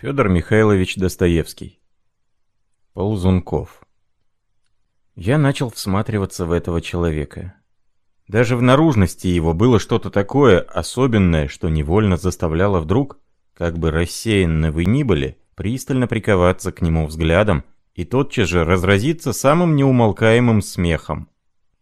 Федор Михайлович Достоевский. Ползунков. Я начал всматриваться в этого человека. Даже в наружности его было что-то такое особенное, что невольно заставляло вдруг, как бы рассеянно вы ни были, пристально приковаться к нему взглядом и тотчас же разразиться самым неумолкаемым смехом.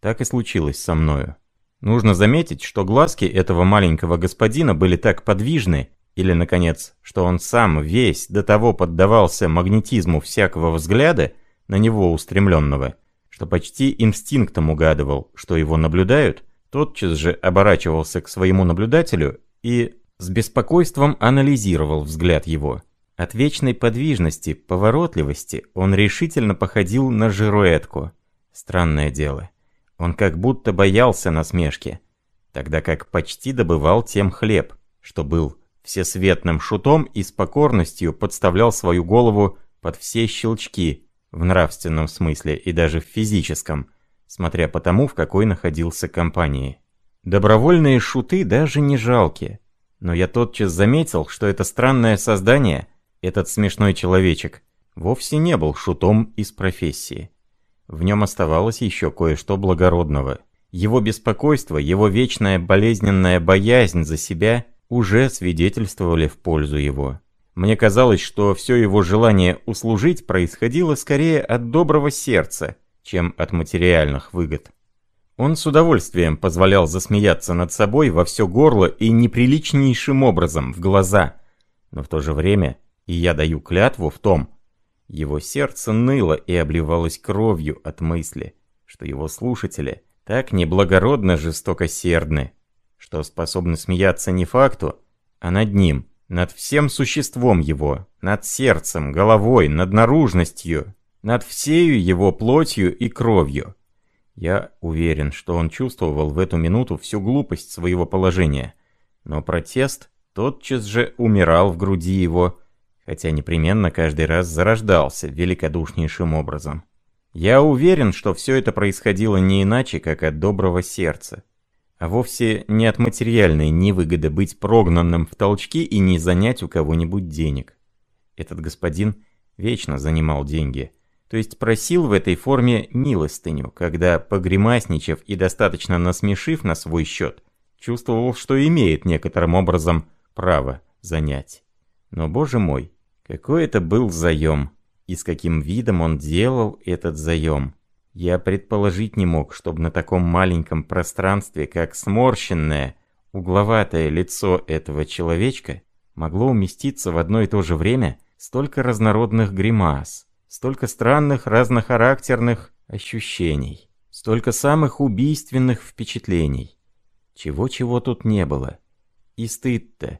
Так и случилось со мною. Нужно заметить, что глазки этого маленького господина были так подвижны, или, наконец, что он сам весь до того поддавался магнетизму всякого взгляда на него устремленного, что почти инстинктом угадывал, что его наблюдают, тотчас же оборачивался к своему наблюдателю и с беспокойством анализировал взгляд его. От вечной подвижности, поворотливости он решительно походил на жируэтку. Странное дело. Он как будто боялся насмешки, тогда как почти добывал тем хлеб, что был всесветным шутом и с покорностью подставлял свою голову под все щелчки, в нравственном смысле и даже в физическом, смотря по тому, в какой находился компании. Добровольные шуты даже не жалки, но я тотчас заметил, что это странное создание, этот смешной человечек, вовсе не был шутом из профессии. В нем оставалось еще кое-что благородного. Его беспокойство, его вечная болезненная боязнь за себя – уже свидетельствовали в пользу его. Мне казалось, что все его желание услужить происходило скорее от доброго сердца, чем от материальных выгод. Он с удовольствием позволял засмеяться над собой во все горло и неприличнейшим образом в глаза, но в то же время, и я даю клятву в том, его сердце ныло и обливалось кровью от мысли, что его слушатели так неблагородно жестокосердны, что способны смеяться не факту, а над ним, над всем существом его, над сердцем, головой, над наружностью, над всею его плотью и кровью. Я уверен, что он чувствовал в эту минуту всю глупость своего положения, но протест тотчас же умирал в груди его, хотя непременно каждый раз зарождался великодушнейшим образом. Я уверен, что все это происходило не иначе, как от доброго сердца, а вовсе не от материальной невыгоды быть прогнанным в толчки и не занять у кого-нибудь денег. Этот господин вечно занимал деньги, то есть просил в этой форме милостыню, когда, погремасничав и достаточно насмешив на свой счет, чувствовал, что имеет некоторым образом право занять. Но, боже мой, какой это был заем, и с каким видом он делал этот заем. Я предположить не мог, чтобы на таком маленьком пространстве, как сморщенное, угловатое лицо этого человечка, могло уместиться в одно и то же время столько разнородных гримас, столько странных разнохарактерных ощущений, столько самых убийственных впечатлений. Чего-чего тут не было. И стыд-то,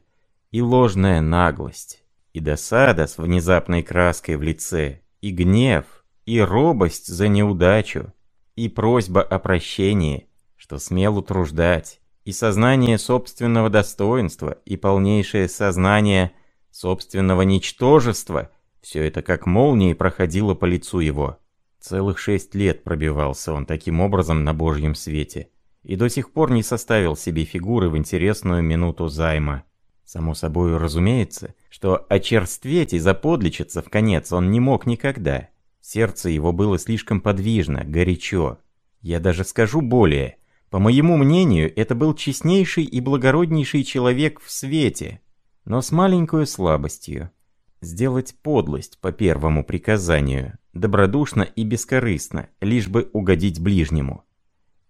и ложная наглость, и досада с внезапной краской в лице, и гнев — и робость за неудачу, и просьба о прощении, что смел утруждать, и сознание собственного достоинства, и полнейшее сознание собственного ничтожества, все это как молнией проходило по лицу его. Целых шесть лет пробивался он таким образом на Божьем свете, и до сих пор не составил себе фигуры в интересную минуту займа. Само собой разумеется, что очерстветь и заподличиться в конец он не мог никогда, Сердце его было слишком подвижно, горячо. Я даже скажу более. По моему мнению, это был честнейший и благороднейший человек в свете, но с маленькой слабостью. Сделать подлость по первому приказанию, добродушно и бескорыстно, лишь бы угодить ближнему.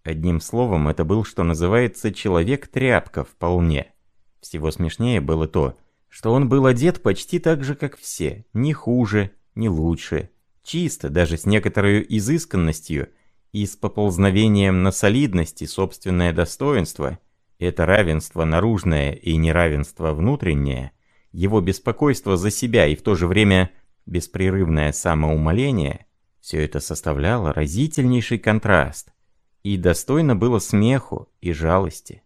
Одним словом, это был, что называется, человек-тряпка вполне. Всего смешнее было то, что он был одет почти так же, как все, ни хуже, ни лучше, чисто, даже с некоторой изысканностью и с поползновением на солидности собственное достоинство, это равенство наружное и неравенство внутреннее, его беспокойство за себя и в то же время беспрерывное самоумоление, все это составляло разительнейший контраст и достойно было смеху и жалости.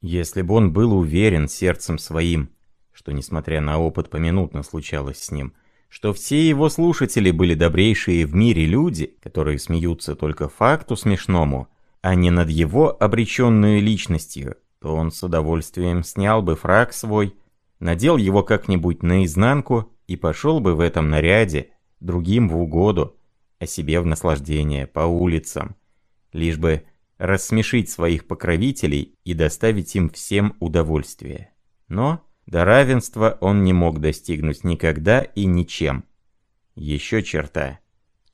Если бы он был уверен сердцем своим, что, несмотря на опыт, поминутно случалось с ним – что все его слушатели были добрейшие в мире люди, которые смеются только факту смешному, а не над его обреченную личностью, то он с удовольствием снял бы фраг свой, надел его как-нибудь наизнанку и пошел бы в этом наряде, другим в угоду, а себе в наслаждение, по улицам, лишь бы рассмешить своих покровителей и доставить им всем удовольствие. Но до равенства он не мог достигнуть никогда и ничем. Еще черта.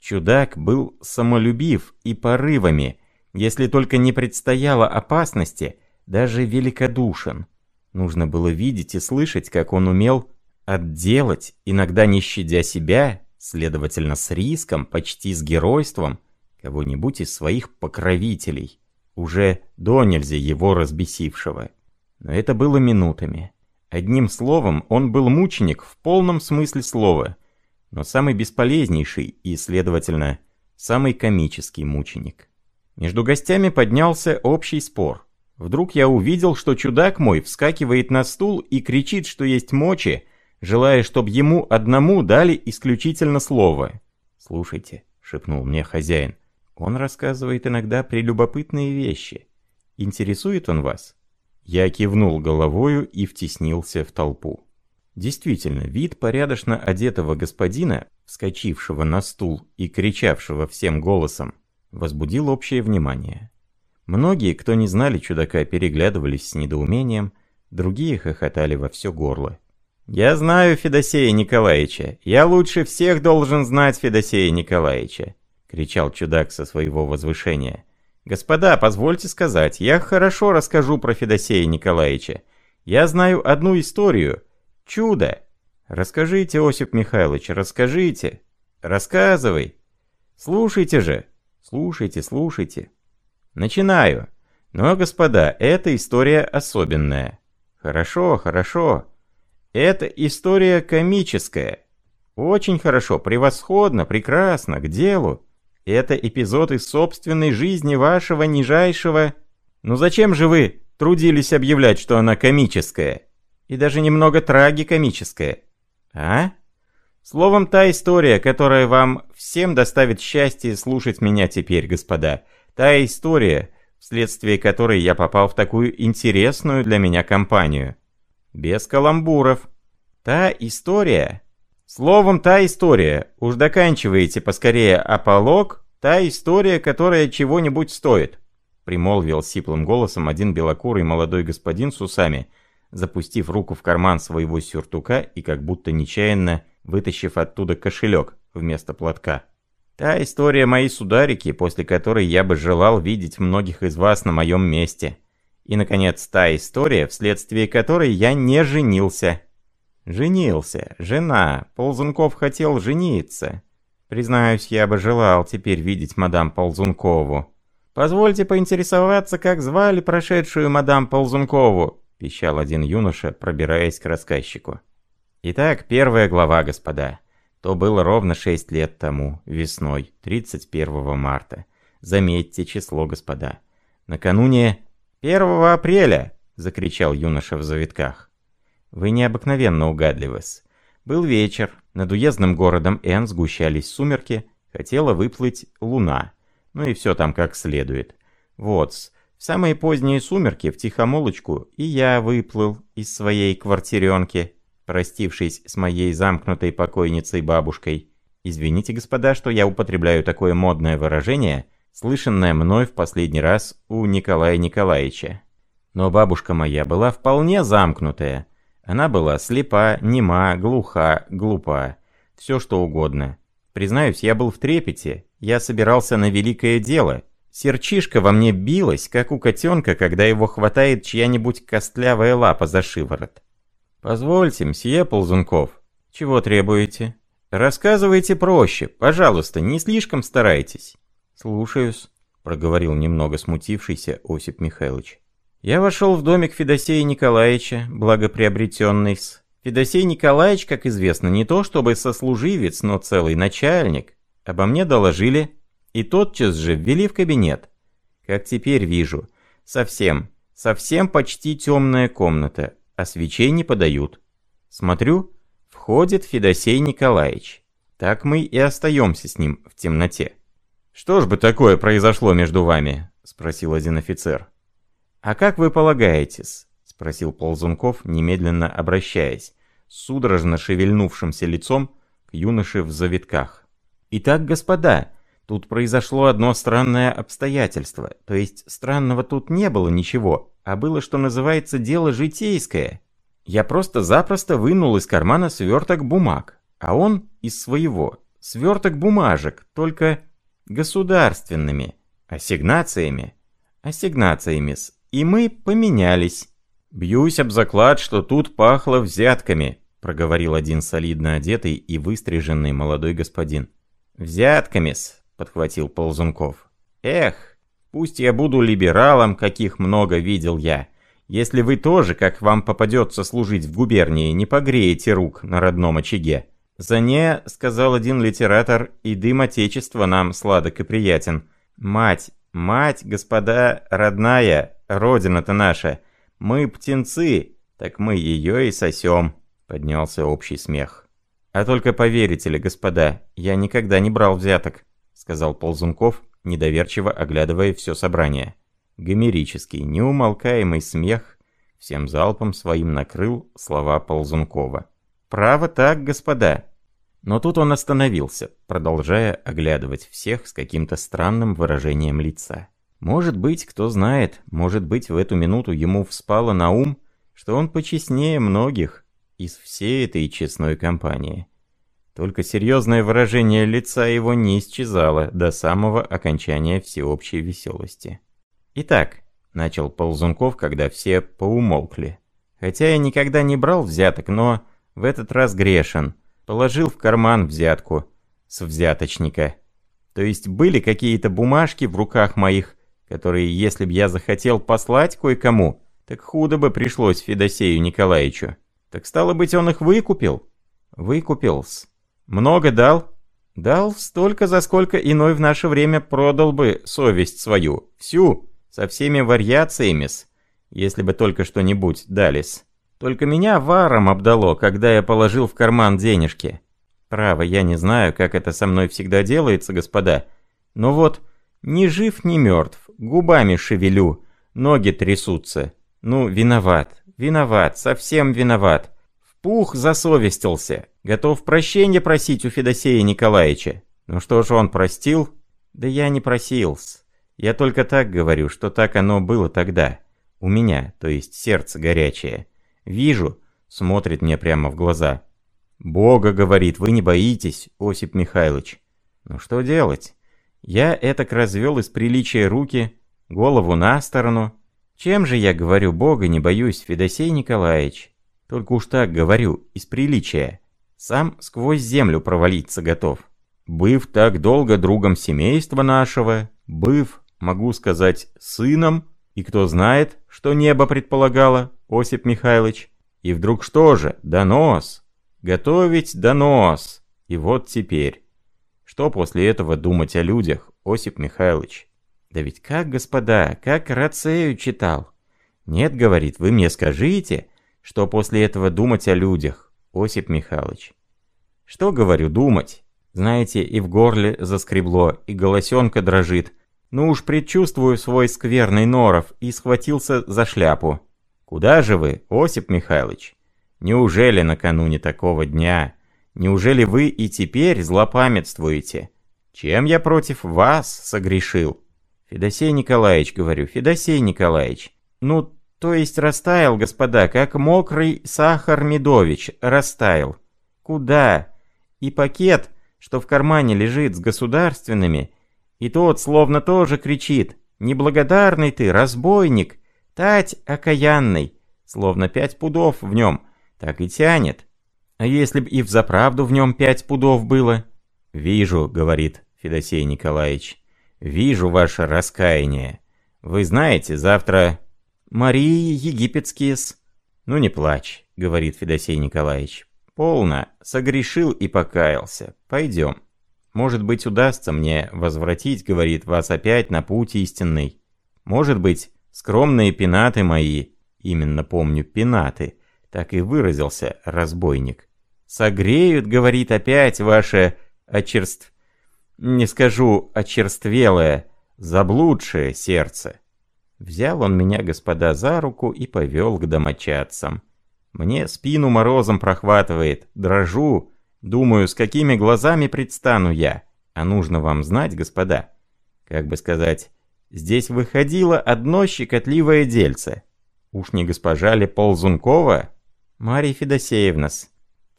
Чудак был самолюбив и порывами, если только не предстояло опасности, даже великодушен. Нужно было видеть и слышать, как он умел отделать, иногда не щадя себя, следовательно, с риском, почти с геройством, кого-нибудь из своих покровителей, уже до нельзя его разбесившего. Но это было минутами. Одним словом, он был мученик в полном смысле слова, но самый бесполезнейший и, следовательно, самый комический мученик. Между гостями поднялся общий спор. Вдруг я увидел, что чудак мой вскакивает на стул и кричит, что есть мочи, желая, чтобы ему одному дали исключительно слово. «Слушайте», — шепнул мне хозяин, — «он рассказывает иногда прелюбопытные вещи. Интересует он вас?» Я кивнул головою и втеснился в толпу. Действительно, вид порядочно одетого господина, вскочившего на стул и кричавшего всем голосом, возбудил общее внимание. Многие, кто не знали чудака, переглядывались с недоумением, другие хохотали во все горло. «Я знаю Федосея Николаевича. Я лучше всех должен знать Федосея Николаевича!» — кричал чудак со своего возвышения. «Господа, позвольте сказать, я хорошо расскажу про Федосея Николаевича. Я знаю одну историю. Чудо! Расскажите, Осип Михайлович, расскажите! Рассказывай! Слушайте же! Слушайте, слушайте!» «Начинаю. Но, господа, эта история особенная. Хорошо, хорошо. Это история комическая. Очень хорошо, превосходно, прекрасно, к делу. Это эпизод из собственной жизни вашего нижайшего... Ну зачем же вы трудились объявлять, что она комическая? И даже немного трагикомическая. А? Словом, та история, которая вам всем доставит счастье слушать меня теперь, господа. Та история, вследствие которой я попал в такую интересную для меня компанию. Без каламбуров. Та история, Словом, та история. Уж доканчиваете поскорее аполог, та история, которая чего-нибудь стоит. Примолвил сиплым голосом один белокурый молодой господин с усами, запустив руку в карман своего сюртука и как будто нечаянно вытащив оттуда кошелек вместо платка. Та история моей сударики, после которой я бы желал видеть многих из вас на моем месте. И, наконец, та история, вследствие которой я не женился. Женился. Жена. Ползунков хотел жениться. Признаюсь, я бы желал теперь видеть мадам Ползункову. «Позвольте поинтересоваться, как звали прошедшую мадам Ползункову?» — пищал один юноша, пробираясь к рассказчику. Итак, первая глава, господа. То было ровно шесть лет тому, весной, 31 марта. Заметьте число, господа. Накануне 1 апреля, закричал юноша в завитках. Вы необыкновенно угадливы-с. Был вечер, над уездным городом Н сгущались сумерки, хотела выплыть луна. Ну и все там как следует. вот -с, в самые поздние сумерки в тихомолочку и я выплыл из своей квартиренки, простившись с моей замкнутой покойницей бабушкой. Извините, господа, что я употребляю такое модное выражение, слышанное мной в последний раз у Николая Николаевича. Но бабушка моя была вполне замкнутая, она была слепа, нема, глуха, глупа. Все что угодно. Признаюсь, я был в трепете. Я собирался на великое дело. Серчишка во мне билась, как у котенка, когда его хватает чья-нибудь костлявая лапа за шиворот. «Позвольте, мсье Ползунков. Чего требуете?» «Рассказывайте проще, пожалуйста, не слишком старайтесь». «Слушаюсь», — проговорил немного смутившийся Осип Михайлович. Я вошел в домик Федосея Николаевича, благоприобретенный с... Федосей Николаевич, как известно, не то чтобы сослуживец, но целый начальник. Обо мне доложили, и тотчас же ввели в кабинет. Как теперь вижу, совсем, совсем почти темная комната, а свечей не подают. Смотрю, входит Федосей Николаевич. Так мы и остаемся с ним в темноте. «Что ж бы такое произошло между вами?» — спросил один офицер. «А как вы полагаетесь?» — спросил Ползунков, немедленно обращаясь. судорожно шевельнувшимся лицом к юноше в завитках. «Итак, господа, тут произошло одно странное обстоятельство. То есть странного тут не было ничего, а было, что называется, дело житейское. Я просто-запросто вынул из кармана сверток бумаг, а он из своего. Сверток бумажек, только государственными, ассигнациями. Ассигнациями-с. И мы поменялись. «Бьюсь об заклад, что тут пахло взятками», — проговорил один солидно одетый и выстриженный молодой господин. «Взятками-с», — подхватил Ползунков. «Эх, пусть я буду либералом, каких много видел я. Если вы тоже, как вам попадется служить в губернии, не погреете рук на родном очаге». «За не, — сказал один литератор, — и дым отечества нам сладок и приятен. Мать, мать, господа, родная, родина-то наша». Мы птенцы, так мы ее и сосем», — поднялся общий смех. «А только поверите ли, господа, я никогда не брал взяток», — сказал Ползунков, недоверчиво оглядывая все собрание. Гомерический, неумолкаемый смех всем залпом своим накрыл слова Ползункова. «Право так, господа!» Но тут он остановился, продолжая оглядывать всех с каким-то странным выражением лица. Может быть, кто знает, может быть, в эту минуту ему вспало на ум, что он почестнее многих из всей этой честной компании. Только серьезное выражение лица его не исчезало до самого окончания всеобщей веселости. «Итак», — начал Ползунков, когда все поумолкли. «Хотя я никогда не брал взяток, но в этот раз грешен. Положил в карман взятку с взяточника. То есть были какие-то бумажки в руках моих, которые, если б я захотел послать кое-кому, так худо бы пришлось Федосею Николаевичу. Так стало быть, он их выкупил? Выкупил-с. Много дал? Дал столько, за сколько иной в наше время продал бы совесть свою. Всю, со всеми вариациями-с, если бы только что-нибудь дались. Только меня варом обдало, когда я положил в карман денежки. Право, я не знаю, как это со мной всегда делается, господа. Но вот, ни жив, ни мертв, губами шевелю, ноги трясутся. Ну, виноват, виноват, совсем виноват. В пух засовестился, готов прощения просить у Федосея Николаевича. Ну что же он простил? Да я не просился. Я только так говорю, что так оно было тогда. У меня, то есть сердце горячее. Вижу, смотрит мне прямо в глаза. «Бога, — говорит, — вы не боитесь, Осип Михайлович. Ну что делать? Я этак развел из приличия руки, голову на сторону. Чем же я говорю Бога не боюсь, Федосей Николаевич? Только уж так говорю, из приличия. Сам сквозь землю провалиться готов. Быв так долго другом семейства нашего, быв, могу сказать, сыном, и кто знает, что небо предполагало, Осип Михайлович. И вдруг что же, донос. Готовить донос. И вот теперь. Что после этого думать о людях, Осип Михайлович? Да ведь как, господа, как Рацею читал. Нет, говорит, вы мне скажите, что после этого думать о людях, Осип Михайлович. Что, говорю, думать? Знаете, и в горле заскребло, и голосенка дрожит. Ну уж предчувствую свой скверный норов и схватился за шляпу. Куда же вы, Осип Михайлович? Неужели накануне такого дня Неужели вы и теперь злопамятствуете? Чем я против вас согрешил? Федосей Николаевич, говорю, Федосей Николаевич. Ну, то есть растаял, господа, как мокрый сахар Медович, растаял. Куда? И пакет, что в кармане лежит с государственными, и тот словно тоже кричит. Неблагодарный ты, разбойник, тать окаянный, словно пять пудов в нем, так и тянет. А если б и взаправду в нем пять пудов было? Вижу, говорит Федосей Николаевич, вижу ваше раскаяние. Вы знаете, завтра... Марии египетские-с. Ну не плачь, говорит Федосей Николаевич. Полно, согрешил и покаялся. Пойдем. Может быть, удастся мне возвратить, говорит, вас опять на путь истинный. Может быть, скромные пенаты мои, именно помню, пенаты, так и выразился разбойник, Согреют, говорит опять ваше очерств... Не скажу очерствелое, заблудшее сердце. Взял он меня, господа, за руку и повел к домочадцам. Мне спину морозом прохватывает, дрожу. Думаю, с какими глазами предстану я. А нужно вам знать, господа, как бы сказать, здесь выходило одно щекотливое дельце. Уж не госпожа ли Ползункова? Марья Федосеевна-с.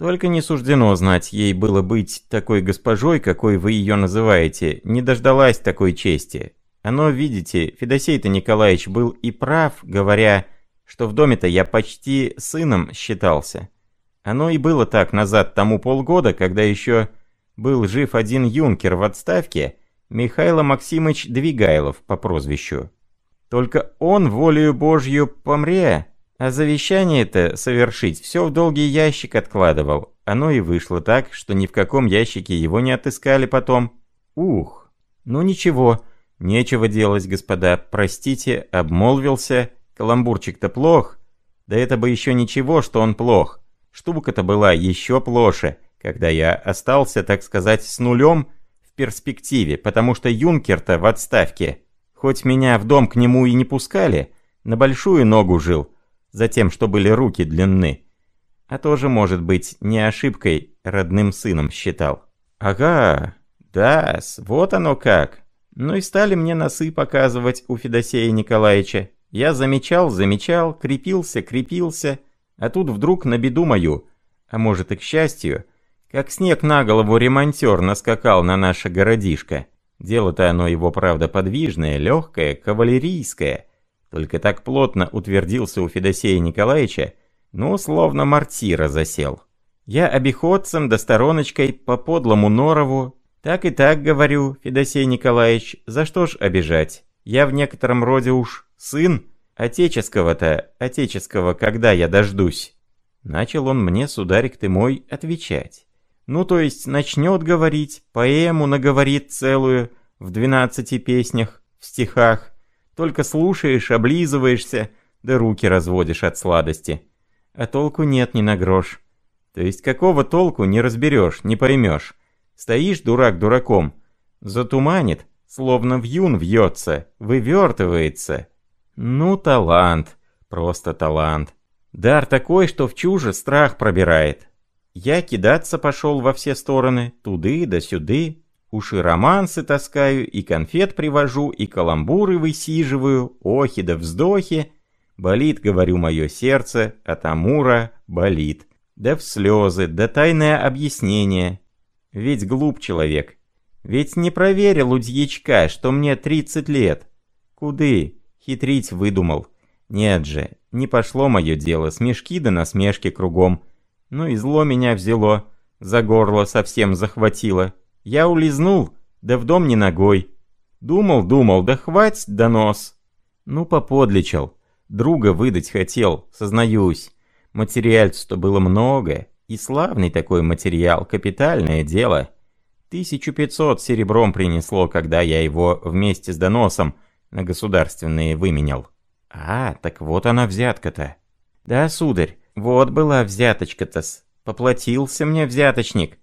Только не суждено знать ей было быть такой госпожой, какой вы ее называете, не дождалась такой чести. Оно, видите, Федосей-то Николаевич был и прав, говоря, что в доме-то я почти сыном считался. Оно и было так назад тому полгода, когда еще был жив один юнкер в отставке, Михаил Максимович Двигайлов по прозвищу. Только он волею Божью помре, а завещание-то совершить все в долгий ящик откладывал. Оно и вышло так, что ни в каком ящике его не отыскали потом. Ух, ну ничего, нечего делать, господа, простите, обмолвился, каламбурчик-то плох. Да это бы еще ничего, что он плох. Штука-то была еще плоше, когда я остался, так сказать, с нулем в перспективе, потому что юнкер-то в отставке. Хоть меня в дом к нему и не пускали, на большую ногу жил, за тем, что были руки длинны. А тоже, может быть, не ошибкой родным сыном считал. Ага, да, вот оно как. Ну и стали мне носы показывать у Федосея Николаевича. Я замечал, замечал, крепился, крепился, а тут вдруг на беду мою, а может и к счастью, как снег на голову ремонтер наскакал на наше городишко. Дело-то оно его, правда, подвижное, легкое, кавалерийское. Только так плотно утвердился у Федосея Николаевича, ну, словно мортира засел. Я обиходцем да стороночкой по подлому норову, так и так говорю, Федосей Николаевич, за что ж обижать? Я в некотором роде уж сын, Отеческого-то, отеческого, когда я дождусь?» Начал он мне, сударик ты мой, отвечать. Ну, то есть, начнет говорить, поэму наговорит целую, в двенадцати песнях, в стихах. Только слушаешь, облизываешься, да руки разводишь от сладости. А толку нет ни на грош. То есть, какого толку не разберешь, не поймешь. Стоишь, дурак дураком, затуманит, словно вьюн вьется, вывертывается, ну, талант. Просто талант. Дар такой, что в чуже страх пробирает. Я кидаться пошел во все стороны, туды да сюды. Уж и романсы таскаю, и конфет привожу, и каламбуры высиживаю, охи да вздохи. Болит, говорю, мое сердце, от Амура болит. Да в слезы, да тайное объяснение. Ведь глуп человек. Ведь не проверил у дьячка, что мне 30 лет. Куды? Хитрить выдумал. Нет же, не пошло мое дело, смешки да насмешки кругом. Ну и зло меня взяло, за горло совсем захватило. Я улизнул, да в дом не ногой. Думал, думал, да хвать донос. Ну, поподличал. Друга выдать хотел, сознаюсь. Материальцу-то было много, и славный такой материал, капитальное дело. 1500 серебром принесло, когда я его вместе с доносом на государственные выменял. А, так вот она взятка-то. Да, сударь, вот была взяточка-то-с. Поплатился мне взяточник.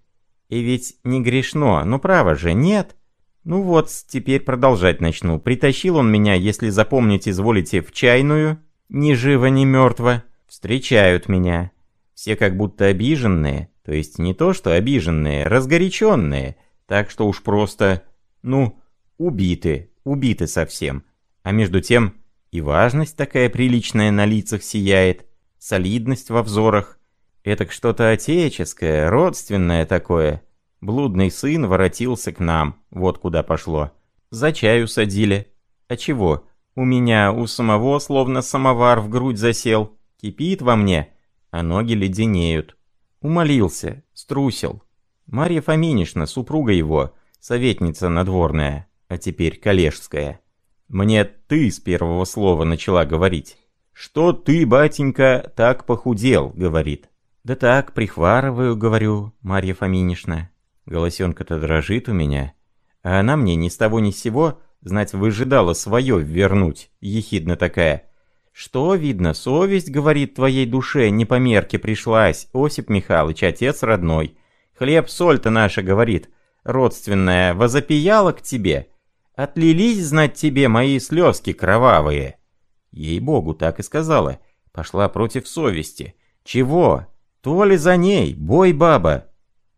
И ведь не грешно, ну право же, нет. Ну вот, теперь продолжать начну. Притащил он меня, если запомнить изволите, в чайную, ни живо, ни мертво. Встречают меня. Все как будто обиженные, то есть не то что обиженные, разгоряченные, так что уж просто, ну, убиты, убиты совсем. А между тем и важность такая приличная на лицах сияет, солидность во взорах. Это что-то отеческое, родственное такое. Блудный сын воротился к нам, вот куда пошло. За чаю садили. А чего? У меня у самого словно самовар в грудь засел. Кипит во мне, а ноги леденеют. Умолился, струсил. Марья Фоминишна, супруга его, советница надворная а теперь коллежская. Мне «ты» с первого слова начала говорить. «Что ты, батенька, так похудел?» — говорит. «Да так, прихварываю», — говорю, Марья Фоминишна. Голосенка-то дрожит у меня. А она мне ни с того ни с сего, знать, выжидала свое вернуть, ехидно такая. «Что, видно, совесть, — говорит, — твоей душе не по мерке пришлась, Осип Михайлович, отец родной. Хлеб-соль-то наша, — говорит, — родственная, возопияла к тебе». Отлились, знать тебе, мои слезки кровавые. Ей-богу, так и сказала. Пошла против совести. Чего? То ли за ней, бой баба.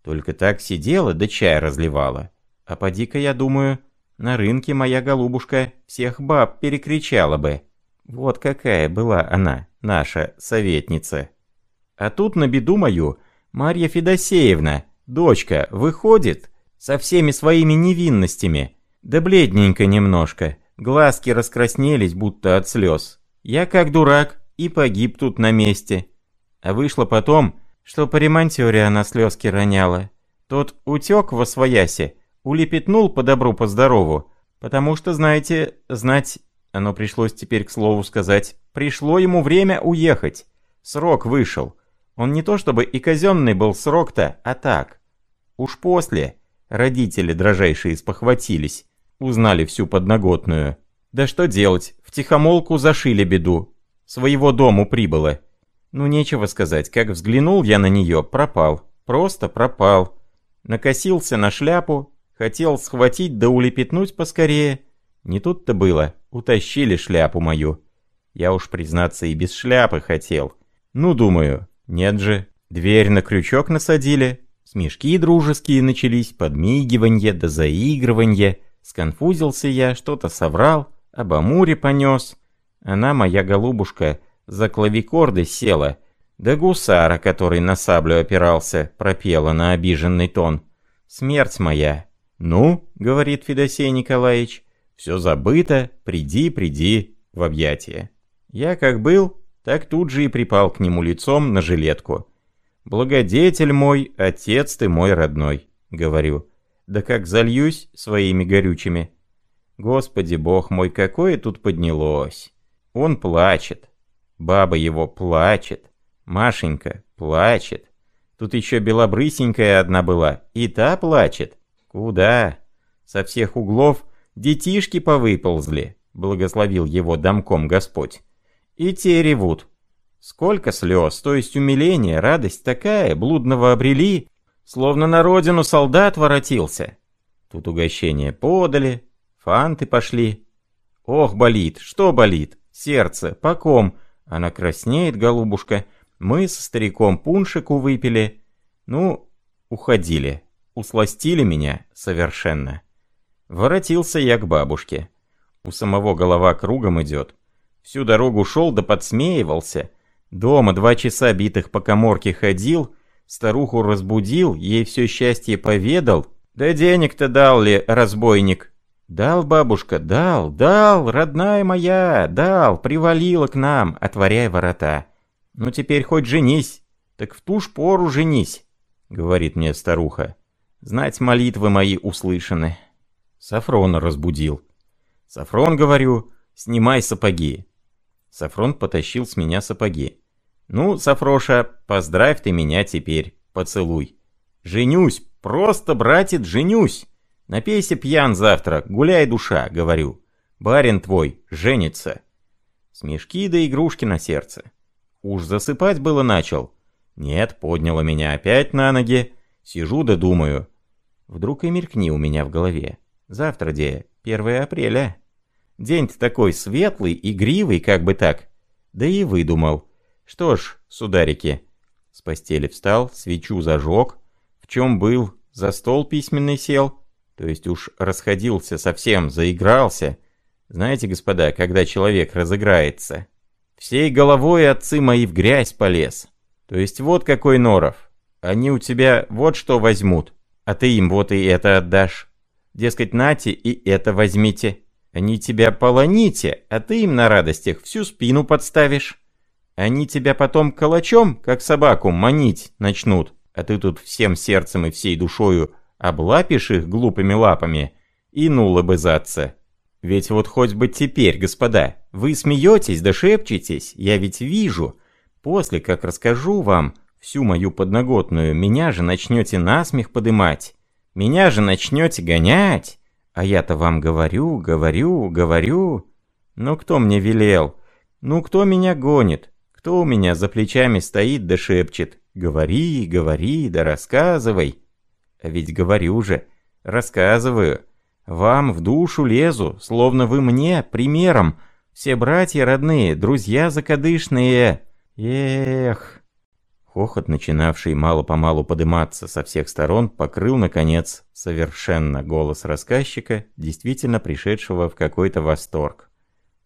Только так сидела да чай разливала. А поди-ка, я думаю, на рынке моя голубушка всех баб перекричала бы. Вот какая была она, наша советница. А тут на беду мою Марья Федосеевна, дочка, выходит со всеми своими невинностями. Да бледненько немножко, глазки раскраснелись будто от слез. Я как дурак и погиб тут на месте. А вышло потом, что по ремонтёре она слезки роняла. Тот утек во своясе, улепетнул по добру, по здорову, потому что, знаете, знать, оно пришлось теперь к слову сказать, пришло ему время уехать. Срок вышел. Он не то чтобы и казенный был срок-то, а так. Уж после родители дрожайшие спохватились, узнали всю подноготную. Да что делать, в тихомолку зашили беду. Своего дому прибыло. Ну нечего сказать, как взглянул я на нее, пропал. Просто пропал. Накосился на шляпу, хотел схватить да улепетнуть поскорее. Не тут-то было, утащили шляпу мою. Я уж, признаться, и без шляпы хотел. Ну, думаю, нет же. Дверь на крючок насадили. Смешки дружеские начались, подмигиванье да заигрыванье. Сконфузился я, что-то соврал, об Амуре понес. Она, моя голубушка, за клавикорды села, да гусара, который на саблю опирался, пропела на обиженный тон. «Смерть моя!» «Ну, — говорит Федосей Николаевич, — все забыто, приди, приди в объятия». Я как был, так тут же и припал к нему лицом на жилетку. «Благодетель мой, отец ты мой родной», — говорю. Да как зальюсь своими горючими. Господи бог мой, какое тут поднялось. Он плачет. Баба его плачет. Машенька плачет. Тут еще белобрысенькая одна была, и та плачет. Куда? Со всех углов детишки повыползли, благословил его домком Господь. И те ревут. Сколько слез, то есть умиление, радость такая, блудного обрели, словно на родину солдат воротился. Тут угощение подали, фанты пошли. Ох, болит, что болит? Сердце, по ком? Она краснеет, голубушка. Мы со стариком пуншику выпили. Ну, уходили. Усластили меня совершенно. Воротился я к бабушке. У самого голова кругом идет. Всю дорогу шел да подсмеивался. Дома два часа битых по коморке ходил, старуху разбудил, ей все счастье поведал. Да денег-то дал ли, разбойник? «Дал, бабушка, дал, дал, родная моя, дал, привалила к нам, отворяй ворота. Ну теперь хоть женись, так в ту ж пору женись», — говорит мне старуха. «Знать молитвы мои услышаны». Сафрона разбудил. «Сафрон, говорю, снимай сапоги». Сафрон потащил с меня сапоги. «Ну, Сафроша, поздравь ты меня теперь, поцелуй». «Женюсь, просто, братец, женюсь!» Напейся пьян завтра, гуляй душа, говорю. Барин твой женится. Смешки да игрушки на сердце. Уж засыпать было начал. Нет, подняло меня опять на ноги. Сижу да думаю. Вдруг и мелькни у меня в голове. Завтра где? 1 апреля. День-то такой светлый, игривый, как бы так. Да и выдумал. Что ж, сударики. С постели встал, свечу зажег. В чем был, за стол письменный сел то есть уж расходился совсем, заигрался. Знаете, господа, когда человек разыграется, всей головой отцы мои в грязь полез. То есть вот какой норов. Они у тебя вот что возьмут, а ты им вот и это отдашь. Дескать, нате и это возьмите. Они тебя полоните, а ты им на радостях всю спину подставишь. Они тебя потом калачом, как собаку, манить начнут, а ты тут всем сердцем и всей душою облапишь их глупыми лапами и ну лобызаться. Ведь вот хоть бы теперь, господа, вы смеетесь да шепчетесь, я ведь вижу. После, как расскажу вам всю мою подноготную, меня же начнете насмех подымать. Меня же начнете гонять. А я-то вам говорю, говорю, говорю. Ну кто мне велел? Ну кто меня гонит? Кто у меня за плечами стоит да шепчет? Говори, говори, да рассказывай. Ведь говорю же, рассказываю. Вам в душу лезу, словно вы мне примером. Все братья родные, друзья закадышные. Эх. Хохот, начинавший мало-помалу подыматься со всех сторон, покрыл, наконец, совершенно голос рассказчика, действительно пришедшего в какой-то восторг.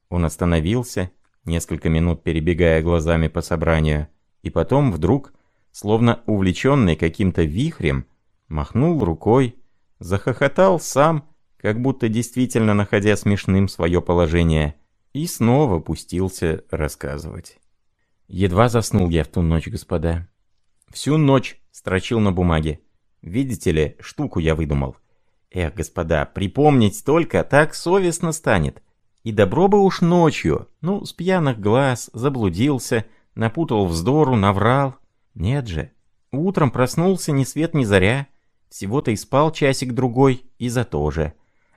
Он остановился, несколько минут перебегая глазами по собранию, и потом вдруг, словно увлеченный каким-то вихрем, махнул рукой, захохотал сам, как будто действительно находя смешным свое положение, и снова пустился рассказывать. Едва заснул я в ту ночь, господа. Всю ночь строчил на бумаге. Видите ли, штуку я выдумал. Эх, господа, припомнить только так совестно станет. И добро бы уж ночью, ну, с пьяных глаз, заблудился, напутал вздору, наврал. Нет же, утром проснулся ни свет ни заря, всего-то и спал часик-другой, и за то же.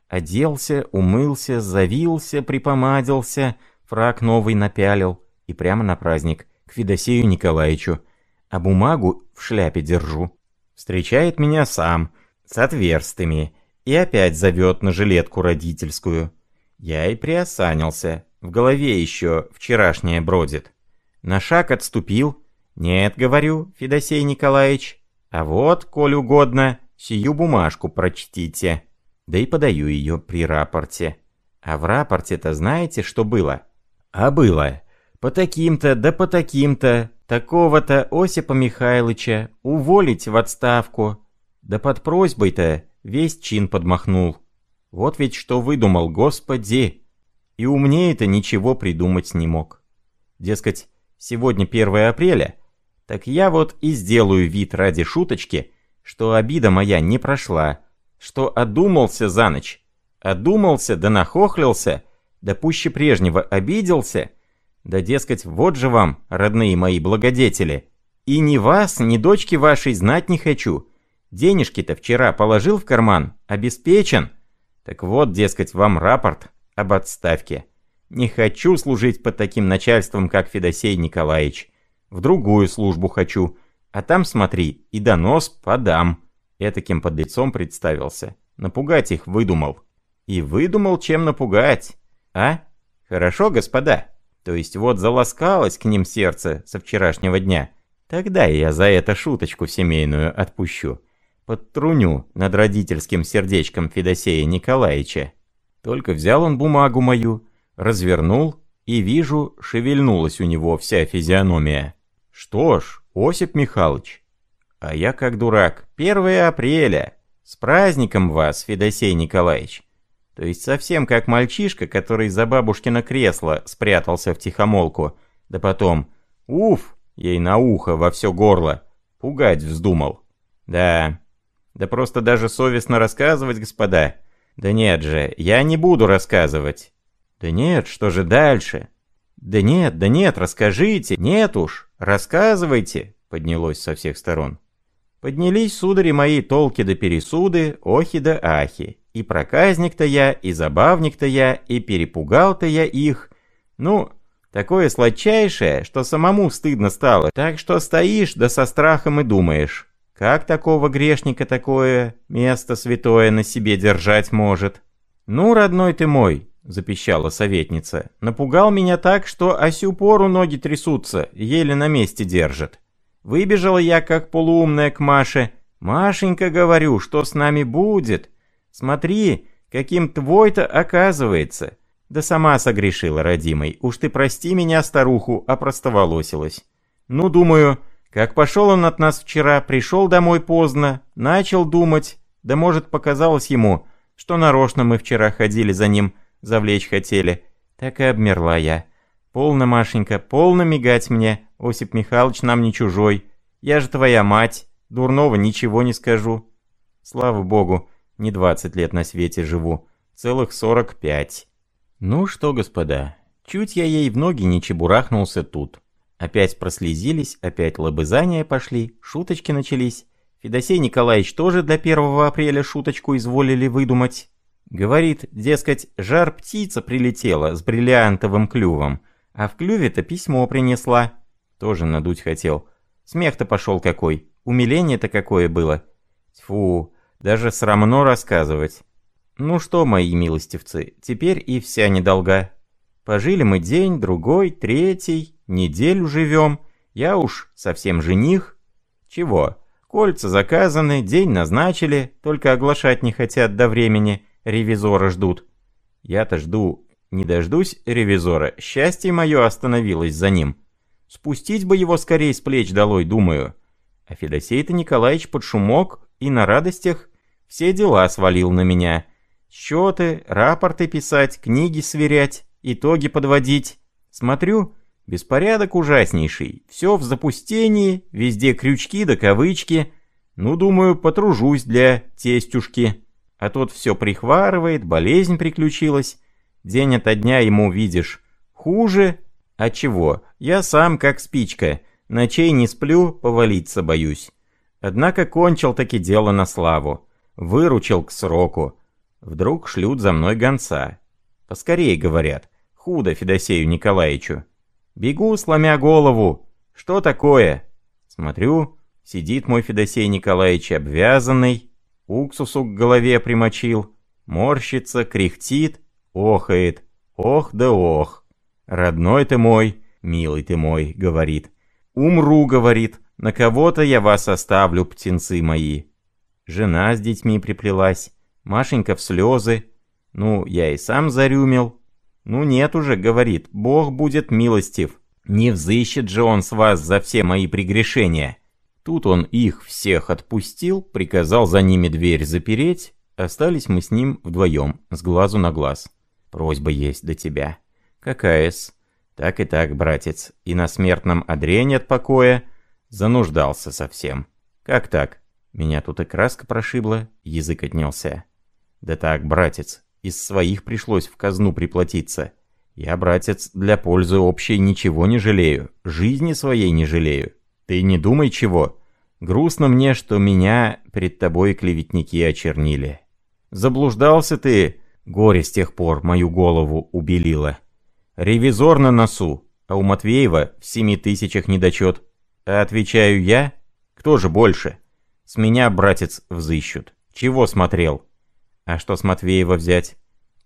Оделся, умылся, завился, припомадился, фраг новый напялил — и прямо на праздник, к Федосею Николаевичу, а бумагу в шляпе держу. Встречает меня сам, с отверстыми, и опять зовет на жилетку родительскую. Я и приосанился, в голове еще вчерашнее бродит. На шаг отступил. «Нет, — говорю, Федосей Николаевич, а вот, коль угодно, сию бумажку прочтите». Да и подаю ее при рапорте. А в рапорте-то знаете, что было? А было по таким-то, да по таким-то, такого-то Осипа Михайловича уволить в отставку. Да под просьбой-то весь чин подмахнул. Вот ведь что выдумал, господи! И умнее-то ничего придумать не мог. Дескать, сегодня 1 апреля, так я вот и сделаю вид ради шуточки, что обида моя не прошла, что одумался за ночь, одумался да нахохлился, да пуще прежнего обиделся — да дескать, вот же вам, родные мои благодетели. И ни вас, ни дочки вашей знать не хочу. Денежки-то вчера положил в карман, обеспечен. Так вот, дескать, вам рапорт об отставке. Не хочу служить под таким начальством, как Федосей Николаевич. В другую службу хочу. А там, смотри, и донос подам. Этаким под лицом представился. Напугать их выдумал. И выдумал, чем напугать. А? Хорошо, господа? То есть вот заласкалось к ним сердце со вчерашнего дня. Тогда я за это шуточку семейную отпущу. Подтруню над родительским сердечком Федосея Николаевича. Только взял он бумагу мою, развернул, и вижу, шевельнулась у него вся физиономия. Что ж, Осип Михайлович. А я как дурак. 1 апреля. С праздником вас, Федосей Николаевич. То есть совсем как мальчишка, который за бабушкино кресло спрятался в тихомолку, да потом «Уф!» ей на ухо во все горло. Пугать вздумал. Да, да просто даже совестно рассказывать, господа. Да нет же, я не буду рассказывать. Да нет, что же дальше? Да нет, да нет, расскажите, нет уж, рассказывайте, поднялось со всех сторон. Поднялись, судари мои, толки да пересуды, охи да ахи. И проказник-то я, и забавник-то я, и перепугал-то я их. Ну, такое сладчайшее, что самому стыдно стало. Так что стоишь, да со страхом и думаешь, как такого грешника такое место святое на себе держать может? Ну, родной ты мой, запищала советница, напугал меня так, что осю пору ноги трясутся, еле на месте держит. Выбежала я, как полуумная, к Маше. «Машенька, говорю, что с нами будет?» Смотри, каким твой-то оказывается. Да сама согрешила, родимой. Уж ты прости меня, старуху, опростоволосилась. Ну, думаю, как пошел он от нас вчера, пришел домой поздно, начал думать, да может показалось ему, что нарочно мы вчера ходили за ним, завлечь хотели. Так и обмерла я. Полно, Машенька, полно мигать мне, Осип Михайлович нам не чужой. Я же твоя мать, дурного ничего не скажу. Слава богу, не 20 лет на свете живу, целых 45. Ну что, господа, чуть я ей в ноги не чебурахнулся тут. Опять прослезились, опять лобызания пошли, шуточки начались. Федосей Николаевич тоже для 1 апреля шуточку изволили выдумать. Говорит, дескать, жар птица прилетела с бриллиантовым клювом, а в клюве-то письмо принесла. Тоже надуть хотел. Смех-то пошел какой, умиление-то какое было. Тьфу, даже срамно рассказывать. Ну что, мои милостивцы, теперь и вся недолга. Пожили мы день, другой, третий, неделю живем. Я уж совсем жених. Чего? Кольца заказаны, день назначили, только оглашать не хотят до времени, ревизора ждут. Я-то жду, не дождусь ревизора, счастье мое остановилось за ним. Спустить бы его скорее с плеч долой, думаю. А Федосей-то Николаевич под шумок и на радостях все дела свалил на меня. Счеты, рапорты писать, книги сверять, итоги подводить. Смотрю, беспорядок ужаснейший. Все в запустении, везде крючки да кавычки. Ну, думаю, потружусь для тестюшки. А тот все прихварывает, болезнь приключилась. День ото дня ему, видишь, хуже. А чего? Я сам как спичка. Ночей не сплю, повалиться боюсь. Однако кончил таки дело на славу. Выручил к сроку. Вдруг шлют за мной гонца. Поскорее, говорят. Худо Федосею Николаевичу. Бегу, сломя голову. Что такое? Смотрю, сидит мой Федосей Николаевич обвязанный, уксусу к голове примочил, морщится, кряхтит, охает. Ох да ох. Родной ты мой, милый ты мой, говорит. Умру, говорит, на кого-то я вас оставлю, птенцы мои. Жена с детьми приплелась, Машенька в слезы. Ну, я и сам зарюмил. Ну нет уже, говорит, Бог будет милостив. Не взыщет же он с вас за все мои прегрешения. Тут он их всех отпустил, приказал за ними дверь запереть. Остались мы с ним вдвоем, с глазу на глаз. Просьба есть до тебя. Какая-с? Так и так, братец, и на смертном одре нет покоя. Зануждался совсем. Как так? Меня тут и краска прошибла, язык отнялся. Да так, братец, из своих пришлось в казну приплатиться. Я, братец, для пользы общей ничего не жалею, жизни своей не жалею. Ты не думай чего. Грустно мне, что меня пред тобой клеветники очернили. Заблуждался ты, горе с тех пор мою голову убелило. Ревизор на носу, а у Матвеева в семи тысячах недочет. А отвечаю я, кто же больше? С меня, братец, взыщут. Чего смотрел? А что с Матвеева взять?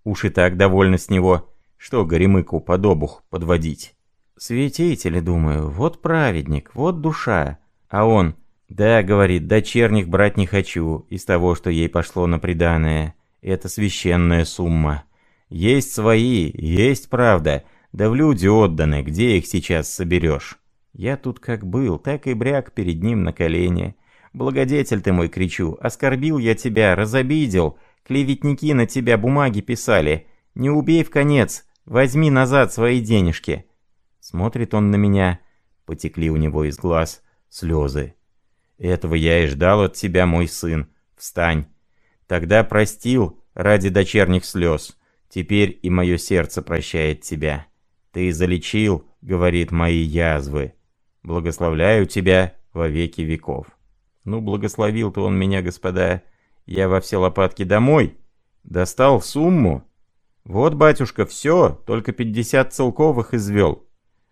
Уж и так довольно с него. Что Горемыку под обух подводить? Святители, думаю, вот праведник, вот душа. А он, да, говорит, дочерних брать не хочу, из того, что ей пошло на приданое. Это священная сумма. Есть свои, есть правда, да в люди отданы, где их сейчас соберешь? Я тут как был, так и бряк перед ним на колени. Благодетель ты мой, кричу, оскорбил я тебя, разобидел, клеветники на тебя бумаги писали. Не убей в конец, возьми назад свои денежки. Смотрит он на меня, потекли у него из глаз слезы. Этого я и ждал от тебя, мой сын. Встань. Тогда простил ради дочерних слез. Теперь и мое сердце прощает тебя. Ты залечил, говорит, мои язвы. Благословляю тебя во веки веков. Ну, благословил-то он меня, господа. Я во все лопатки домой. Достал сумму. Вот, батюшка, все, только пятьдесят целковых извел.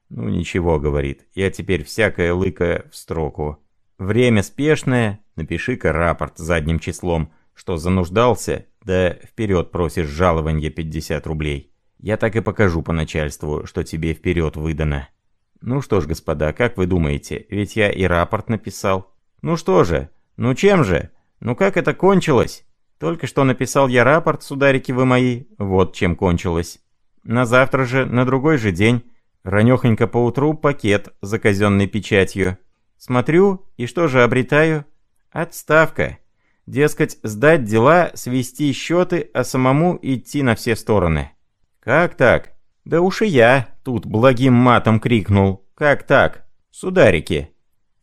Ну, ничего, говорит, я теперь всякое лыка в строку. Время спешное, напиши-ка рапорт задним числом, что зануждался, да вперед просишь жалование 50 рублей. Я так и покажу по начальству, что тебе вперед выдано. Ну что ж, господа, как вы думаете, ведь я и рапорт написал. Ну что же, ну чем же? Ну как это кончилось? Только что написал я рапорт, сударики вы мои, вот чем кончилось. На завтра же, на другой же день, ранехонько поутру пакет за казенной печатью. Смотрю, и что же обретаю? Отставка. Дескать, сдать дела, свести счеты, а самому идти на все стороны. Как так? Да уж и я тут благим матом крикнул. Как так? Сударики.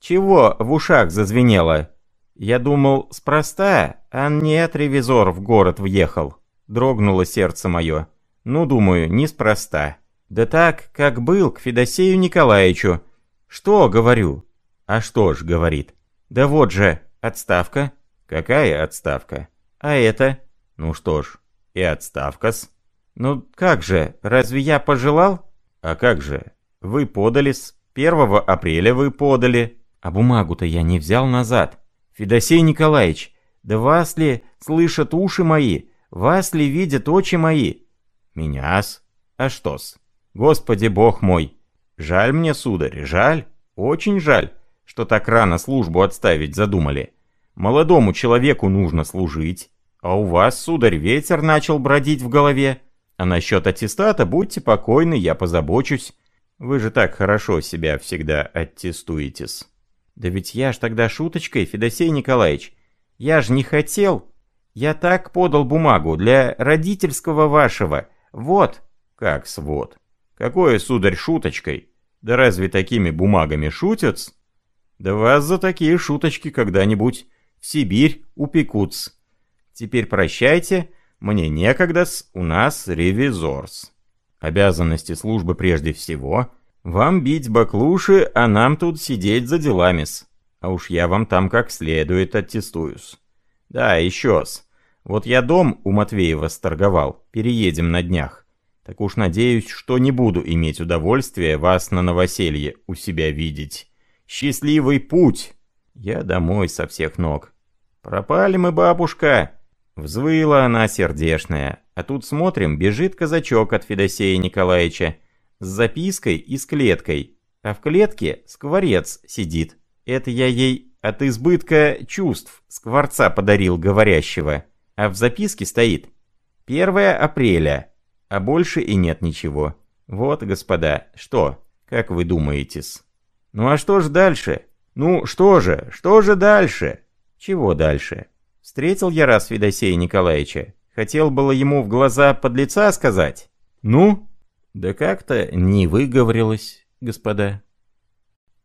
Чего в ушах зазвенело? Я думал, спроста, а нет, ревизор в город въехал. Дрогнуло сердце мое. Ну, думаю, неспроста. Да так, как был, к Федосею Николаевичу. Что, говорю? А что ж, говорит. Да вот же, отставка. Какая отставка? А это? Ну что ж, и отставка-с. Ну как же, разве я пожелал? А как же, вы подали-с. 1 апреля вы подали. А бумагу-то я не взял назад. Федосей Николаевич, да вас ли слышат уши мои? Вас ли видят очи мои? Меня-с. А что-с? Господи бог мой. Жаль мне, сударь, жаль. Очень жаль, что так рано службу отставить задумали. Молодому человеку нужно служить, а у вас, сударь, ветер начал бродить в голове. А насчет аттестата будьте покойны, я позабочусь. Вы же так хорошо себя всегда аттестуетесь. Да ведь я ж тогда шуточкой, Федосей Николаевич. Я ж не хотел. Я так подал бумагу для родительского вашего. Вот. Как свод. Какое, сударь, шуточкой? Да разве такими бумагами шутят? Да вас за такие шуточки когда-нибудь в Сибирь упекутся. Теперь прощайте, мне некогда-с, у нас ревизорс. Обязанности службы прежде всего. Вам бить баклуши, а нам тут сидеть за делами-с. А уж я вам там как следует аттестуюсь. Да, еще-с. Вот я дом у Матвеева сторговал, переедем на днях. Так уж надеюсь, что не буду иметь удовольствия вас на новоселье у себя видеть. Счастливый путь! Я домой со всех ног. Пропали мы, бабушка! Взвыла она сердешная, а тут смотрим, бежит казачок от Федосея Николаевича с запиской и с клеткой, а в клетке скворец сидит. Это я ей от избытка чувств скворца подарил говорящего, а в записке стоит 1 апреля, а больше и нет ничего. Вот, господа, что, как вы думаете-с? Ну а что ж дальше? Ну что же, что же дальше? Чего дальше? Встретил я раз Федосея Николаевича. Хотел было ему в глаза подлеца сказать. Ну? Да как-то не выговорилось, господа.